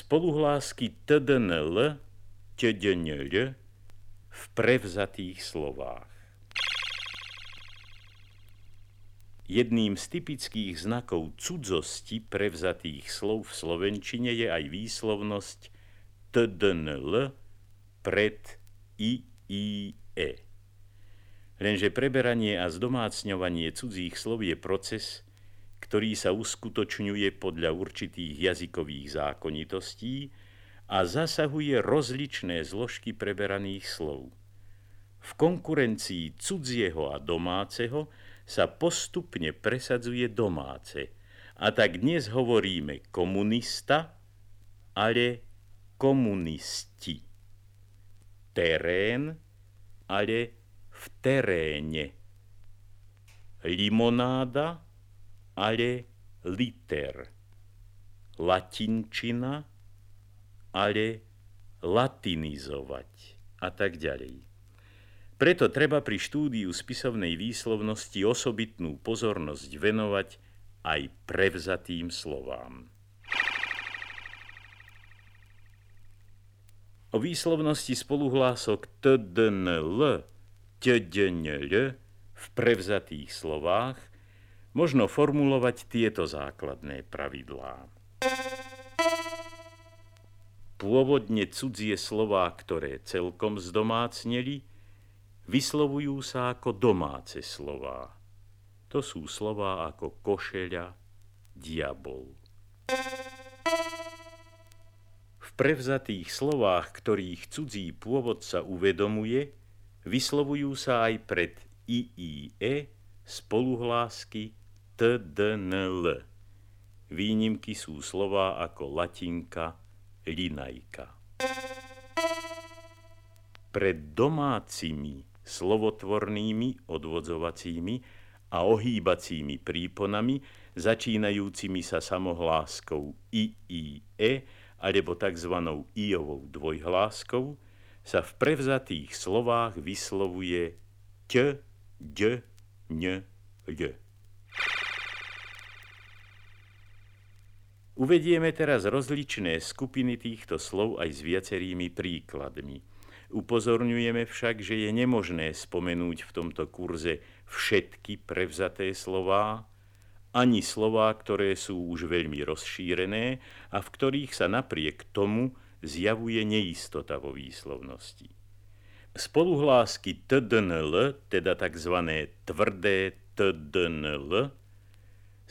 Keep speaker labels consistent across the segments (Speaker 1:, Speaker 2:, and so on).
Speaker 1: Spoluhlásky tdnl, tdnl v prevzatých slovách. Jedným z typických znakov cudzosti prevzatých slov v slovenčine je aj výslovnosť tdnl pred i, e. Lenže preberanie a zdomácňovanie cudzích slov je proces, ktorý sa uskutočňuje podľa určitých jazykových zákonitostí a zasahuje rozličné zložky preberaných slov. V konkurencii cudzieho a domáceho sa postupne presadzuje domáce. A tak dnes hovoríme komunista, ale komunisti. Terén, ale v teréne. Limonáda, ale liter. Latinčina, ale latinizovať a tak ďalej. Preto treba pri štúdiu spisovnej výslovnosti osobitnú pozornosť venovať aj prevzatým slovám. O výslovnosti spoluhlások tdnl, tdnl v prevzatých slovách možno formulovať tieto základné pravidlá. Pôvodne cudzie slová, ktoré celkom zdomácneli, vyslovujú sa ako domáce slová. To sú slová ako košeľa, diabol. V prevzatých slovách, ktorých cudzí pôvod sa uvedomuje, vyslovujú sa aj pred IIE spoluhlásky TDNL. Výnimky sú slová ako latinka, linajka. Pred domácimi slovotvornými, odvodzovacími a ohýbacími príponami, začínajúcimi sa samohláskou i, i, e, alebo tzv. iovou dvojhláskou, sa v prevzatých slovách vyslovuje ť, d, ň, ľ. Uvedieme teraz rozličné skupiny týchto slov aj s viacerými príkladmi. Upozorňujeme však, že je nemožné spomenúť v tomto kurze všetky prevzaté slová, ani slová, ktoré sú už veľmi rozšírené a v ktorých sa napriek tomu zjavuje neistota vo výslovnosti. Spoluhlásky tdnl, teda tzv. tvrdé tdnl,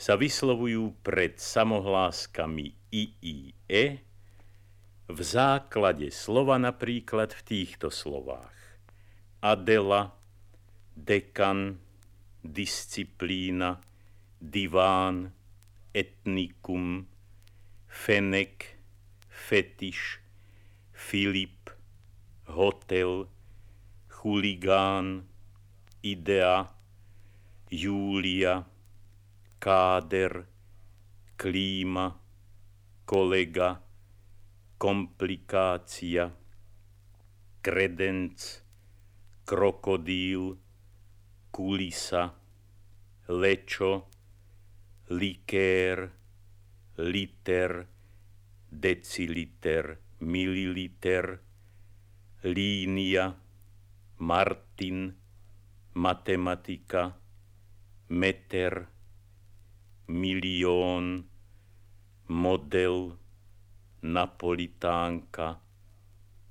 Speaker 1: sa vyslovujú pred samohláskami iie, v základe slova napríklad v týchto slovách. Adela, dekan, disciplína, diván, etnikum, fenek, fetiš, Filip, hotel, chuligán, idea, Júlia, káder, klíma, kolega, komplikácia, kredenc, krokodíl, kulisa, lečo, likér, liter, deciliter, mililiter, línia, Martin, matematika, meter, milión, model, napolitánka,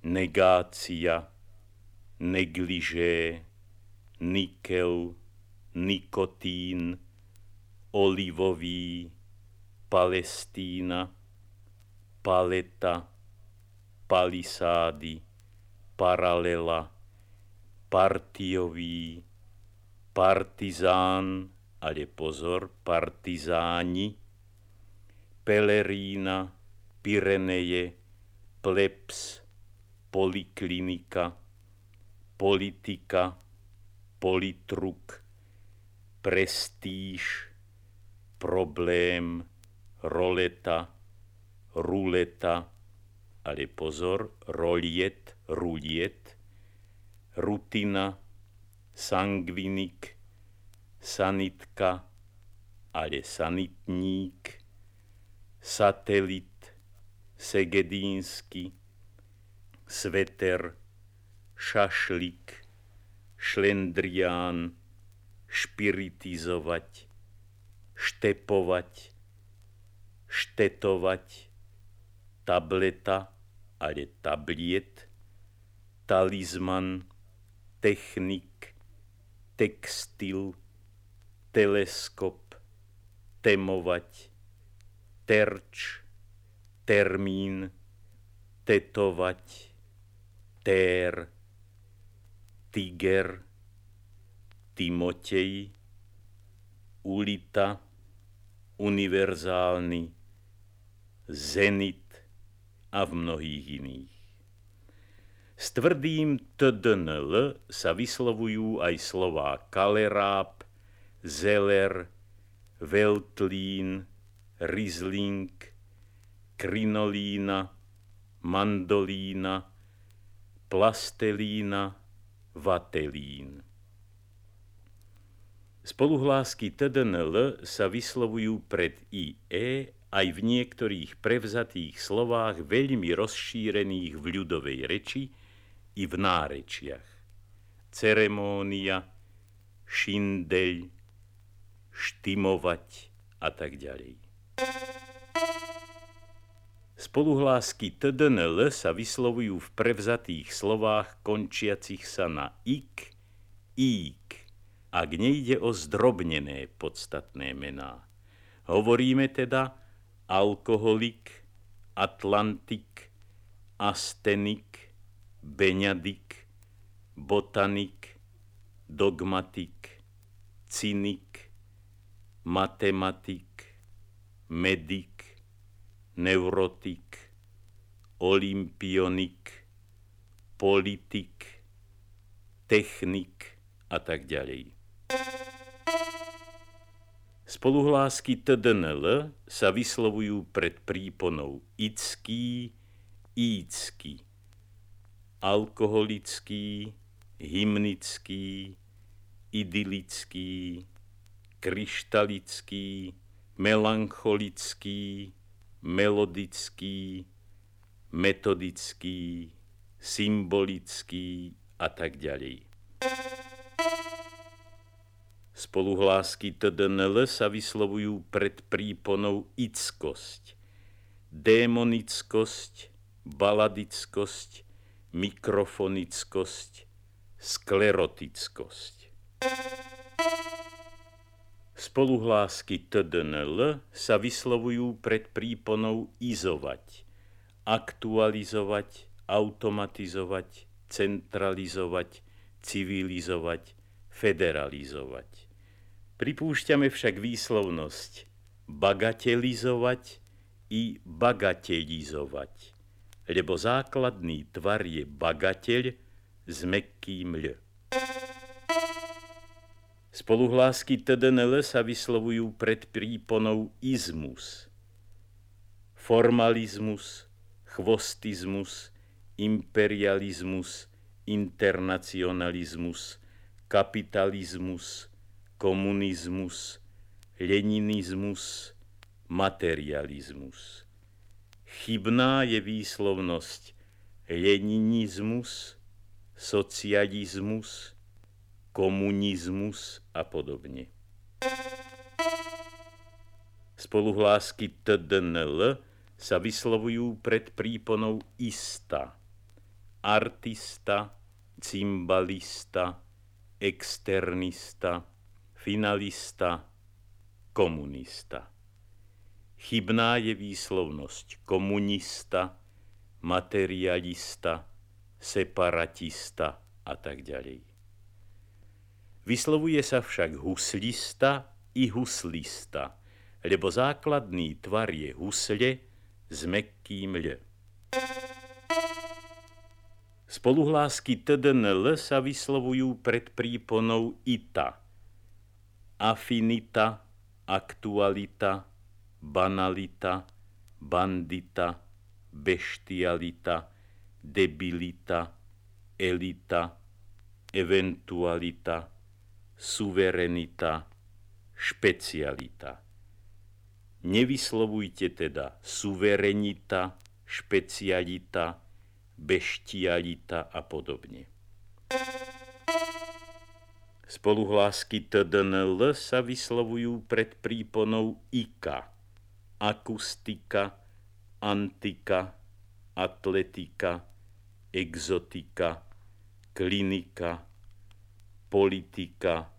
Speaker 1: negácia, negližé, nikel, nikotín, olivový, Palestína, paleta, palisády, paralela, partiový, partizán, ale pozor, partizáni, pelerína, Pireneje, plebs, poliklinika, politika, politruk, prestíž, problém, roleta, ruleta, ale pozor, roliet, ruliet, rutina, sangvinik, sanitka, ale sanitník, satelit, segedínsky, sveter, šašlik, šlendrián, špiritizovať, štepovať, štetovať, tableta, ale tabliet, talizman, technik, textil, teleskop, temovať, terč, termín, tetovať, tér, tiger, Timotej, ulita, univerzálny, zenit a v mnohých iných. S tvrdým TDNL sa vyslovujú aj slová kaleráp, zeler, veltlín, rizling, krinolína, mandolína, plastelína, vatelín. Spoluhlásky TDNL sa vyslovujú pred IE aj v niektorých prevzatých slovách veľmi rozšírených v ľudovej reči, i v nárečiach. Ceremónia, šindeľ, štimovať a tak ďalej. Spoluhlásky TDNL sa vyslovujú v prevzatých slovách končiacich sa na ik, ík, ak nejde o zdrobnené podstatné mená. Hovoríme teda alkoholik, atlantik, astenik, beňadik, botanik, dogmatik, cynik, matematik, medik, neurotik, olimpionik, politik, technik a tak ďalej. Spoluhlásky TDNL sa vyslovujú pred príponou ický, ícky, alkoholický, hymnický, idylický, kryštalický, melancholický, melodický, metodický, symbolický a tak ďalej. Spoluhlásky TDNL sa vyslovujú pred príponou ickosť, démonickosť, baladickosť, mikrofonickosť, sklerotickosť. Spoluhlásky TDNL sa vyslovujú pred príponou izovať, aktualizovať, automatizovať, centralizovať, civilizovať, federalizovať. Pripúšťame však výslovnosť bagatelizovať i bagatelizovať lebo základný tvar je bagateľ s mekkým ľ. Spoluhlásky TDNL sa vyslovujú pred príponou izmus, formalizmus, chvostizmus, imperializmus, internacionalizmus, kapitalizmus, komunizmus, leninizmus, materializmus. Chybná je výslovnosť leninizmus, socializmus, komunizmus a podobne. Spoluhlásky TDNL sa vyslovujú pred príponou ista, artista, cymbalista, externista, finalista, komunista. Chybná je výslovnosť komunista, materialista, separatista a tak ďalej. Vyslovuje sa však huslista i huslista, lebo základný tvar je husle s mekkým ľ. Spoluhlásky TDNL sa vyslovujú pred príponou ita. Afinita, aktualita, banalita, bandita, beštialita, debilita, elita, eventualita, suverenita, špecialita. Nevyslovujte teda suverenita, špecialita, beštialita a podobne. Spoluhlásky TDNL sa vyslovujú pred príponou IKA, akustika, antika, atletika, exotika, klinika, politika,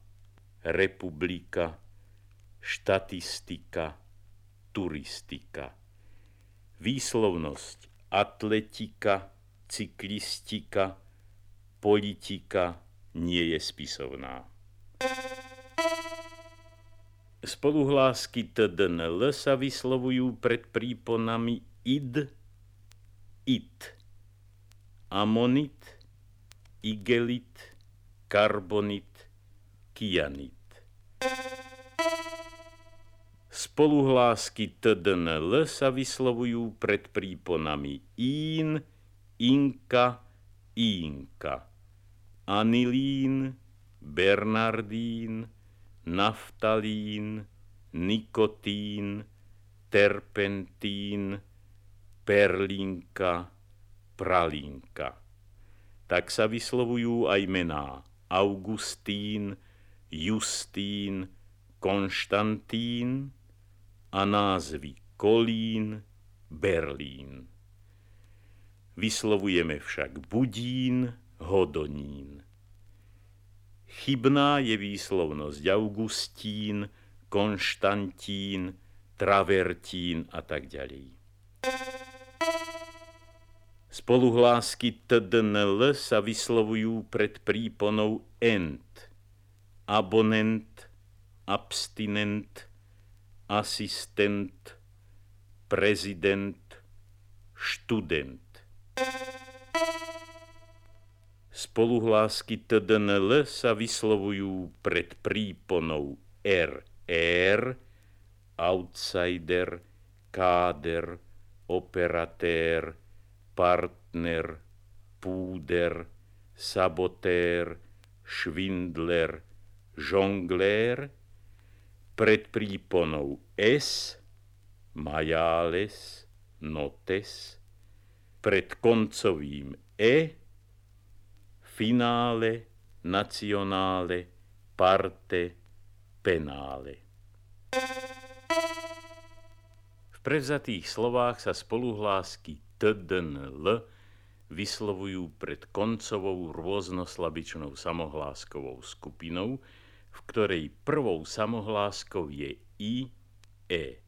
Speaker 1: republika, štatistika, turistika. Výslovnosť atletika, cyklistika, politika nie je spisovná. Spoluhlásky TDNL sa vyslovujú pred príponami id, it, amonit, igelit, karbonit, kianit. Spoluhlásky TDNL sa vyslovujú pred príponami ín, inka, ínka, anilín, bernardín, naftalín, nikotín, terpentín, perlinka, pralinka. Tak sa vyslovujú aj mená Augustín, Justín, Konštantín a názvy Kolín, Berlín. Vyslovujeme však Budín, Hodonín. Chybná je výslovnosť Augustín, Konštantín, Travertín a tak ďalej. Spoluhlásky TDNL sa vyslovujú pred príponou ent, abonent, abstinent, asistent, prezident, študent. Spoluhlásky TDNL sa vyslovujú pred príponou RR, outsider, káder, operatér, partner, púder, sabotér, švindler, žonglér, pred príponou S, majales, notes, pred koncovým E, finále, nacionále, parte, penále. V prevzatých slovách sa spoluhlásky TDNL vyslovujú pred koncovou rôznoslabičnou samohláskovou skupinou, v ktorej prvou samohláskou je I, E,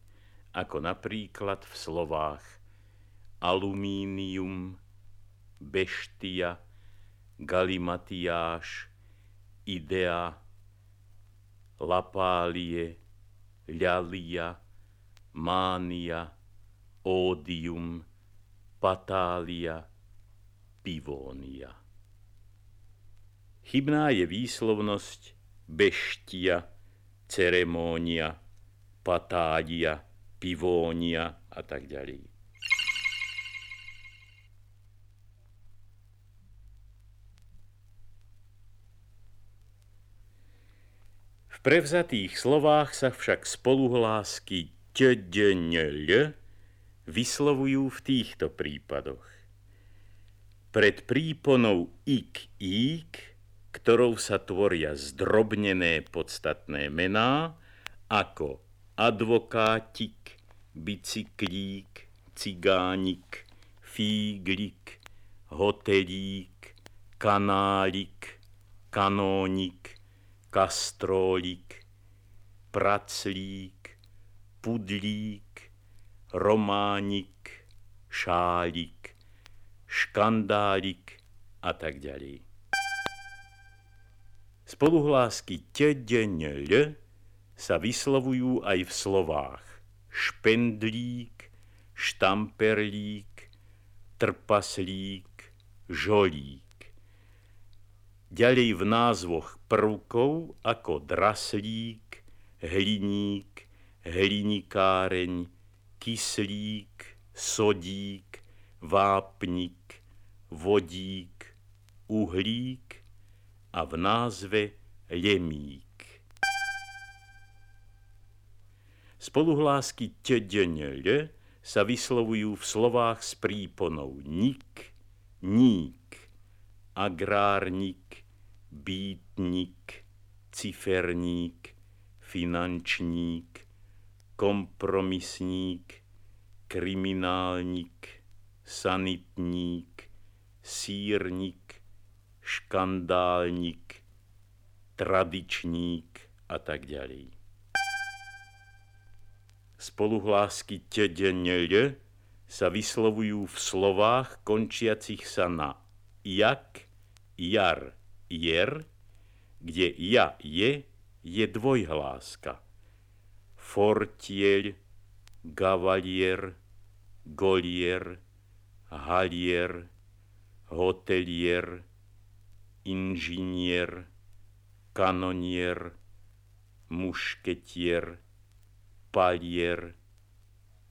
Speaker 1: ako napríklad v slovách alumínium, beštia, galimatiáš, idea, lapálie, ľalia, mánia, ódium, patália, pivónia. Chybná je výslovnosť beštia, ceremónia, patádia, pivónia a tak ďalej. prevzatých slovách sa však spoluhlásky tdňl vyslovujú v týchto prípadoch. Pred príponou ik ik, ktorou sa tvoria zdrobnené podstatné mená, ako advokátik, bicyklík, cigánik, fíglik, hotelík, kanálik, kanónik, kastrólik, praclík, pudlík, románik, šálik, škandálik a tak ďalej. Spoluhlásky tdeňl sa vyslovujú aj v slovách špendlík, štamperlík, trpaslík, žolík. Ďalej v názvoch prvkov ako draslík, hliník, hlinikáreň, kyslík, sodík, vápnik, vodík, uhlík a v názve lemík. Spoluhlásky tdňl sa vyslovujú v slovách s príponou nik, ník, agrárnik, býtnik, ciferník, finančník, kompromisník, kriminálnik, sanitník, sírnik, škandálnik, tradičník a tak ďalej. Spoluhlásky tdnľ sa vyslovujú v slovách končiacich sa na jak, jar, jer, kde ja je, je dvojhláska. Fortieľ, gavalier, golier, halier, hotelier, inžinier, kanonier, mušketier, palier,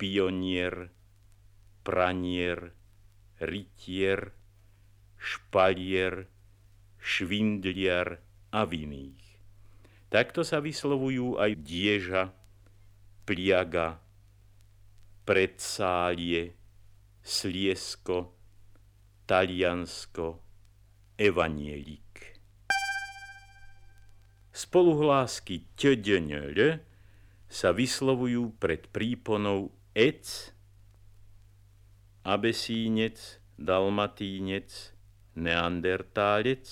Speaker 1: pionier, pranier, rytier, špalier, švindliar a viných. Takto sa vyslovujú aj dieža, pliaga, predsálie, sliesko, taliansko, evanielik. Spoluhlásky tdňl sa vyslovujú pred príponou ec, abesínec, dalmatínec, neandertálec,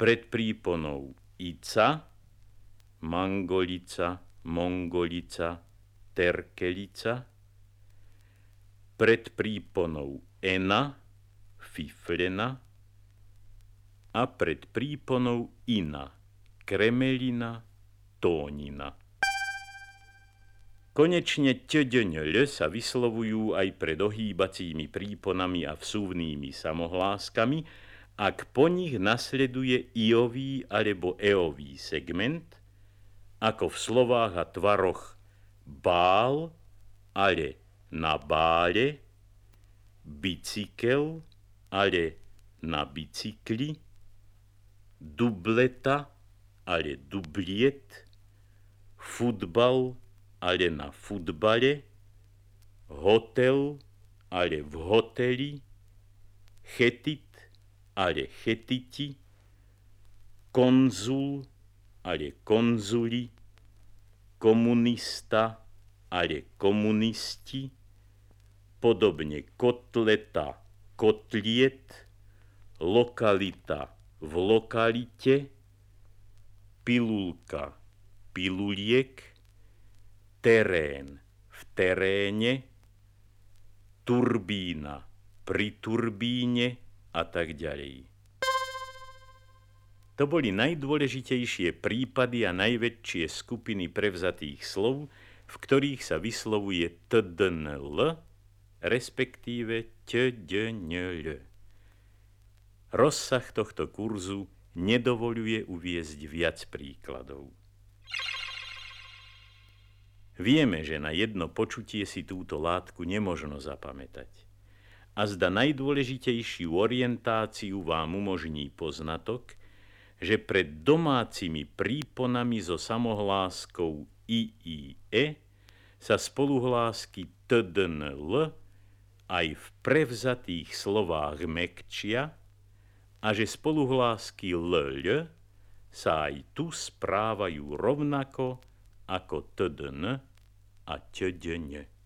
Speaker 1: pred príponou ica, mangolica, mongolica, terkelica, pred príponou ena, fiflena a pred príponou ina, kremelina, tónina. Konečne tdňl sa vyslovujú aj pred ohýbacími príponami a vsúvnými samohláskami, ak po nich nasleduje iový alebo eový segment, ako v slovách a tvaroch bál, ale na bále, bicykel, ale na bicykli, dubleta, ale dubliet, futbal, ale na futbale, hotel, ale v hoteli, chetit, ale chetiti, konzul, ale konzuli, komunista, ale komunisti, podobne kotleta, kotliet, lokalita v lokalite, pilulka, piluliek, terén v teréne, turbína pri turbíne a tak ďalej. To boli najdôležitejšie prípady a najväčšie skupiny prevzatých slov, v ktorých sa vyslovuje tdnl, respektíve tdnl. Rozsah tohto kurzu nedovoluje uviezť viac príkladov. Vieme, že na jedno počutie si túto látku nemožno zapamätať. A zda najdôležitejšiu orientáciu vám umožní poznatok, že pred domácimi príponami so samohláskou IIE sa spoluhlásky TDNL aj v prevzatých slovách mekčia a že spoluhlásky LL sa aj tu správajú rovnako ako TDN a tdň.